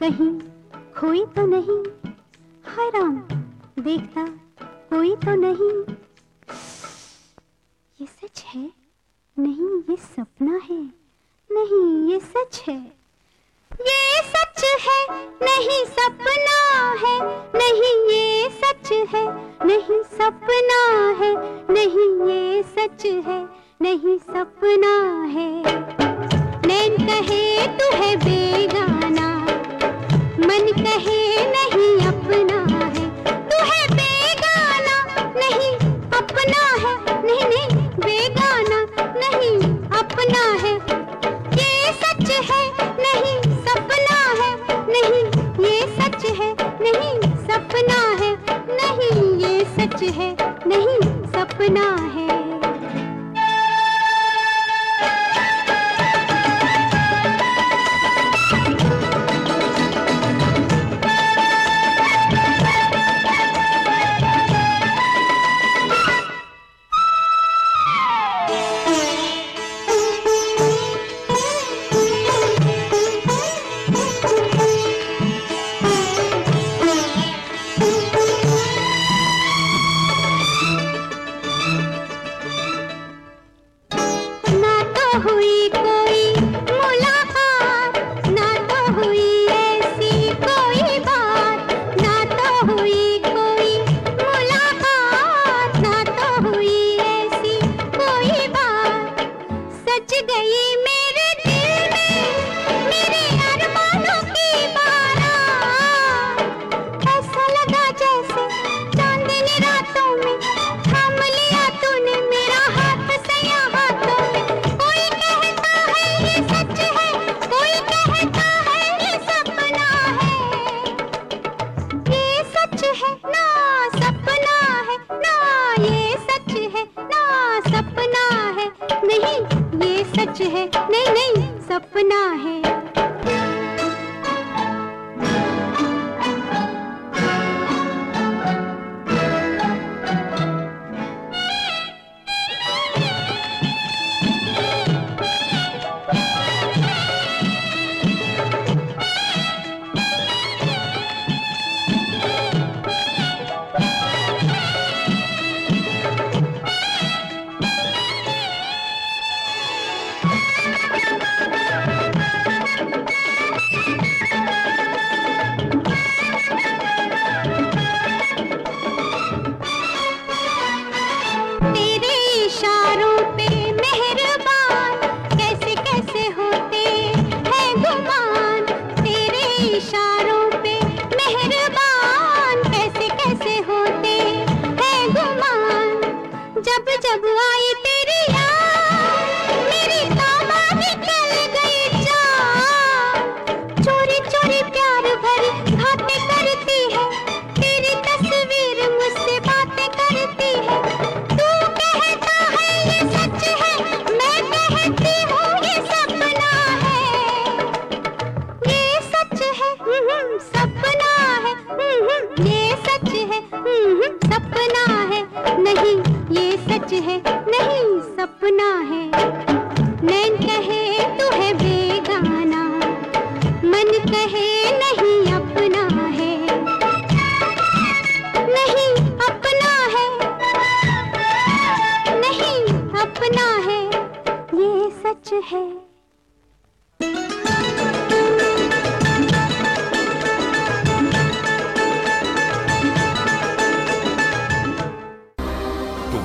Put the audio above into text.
कहीं खोई तो नहीं। हाय राम देखता कोई तो नहीं। ये सच है? नहीं, ये सपना है। नहीं, ये सच है। ये सच है, नहीं, सपना है। नहीं, ये सच है, नहीं, सपना है। नहीं, ये सच है, नहीं, सपना है। नैन कहे तू है मन कहे please. है। नहीं नहीं सपना है। जब जब आई तेरी मेरी तामा निकल गई चोरी चोरी प्यार भरी बातें करती है तेरी तस्वीर मुझसे बातें करती है। तू कहता है ये सच है मैं कहती हूँ ये सपना है। ये सच है हम्म, सपना है हम्म, ये सच है हम्म, सपना है नहीं ये सच है, नहीं सपना है। नैन कहे तू है बेगाना, मन कहे नहीं अपना है। नहीं अपना है, नहीं अपना है, ये सच है।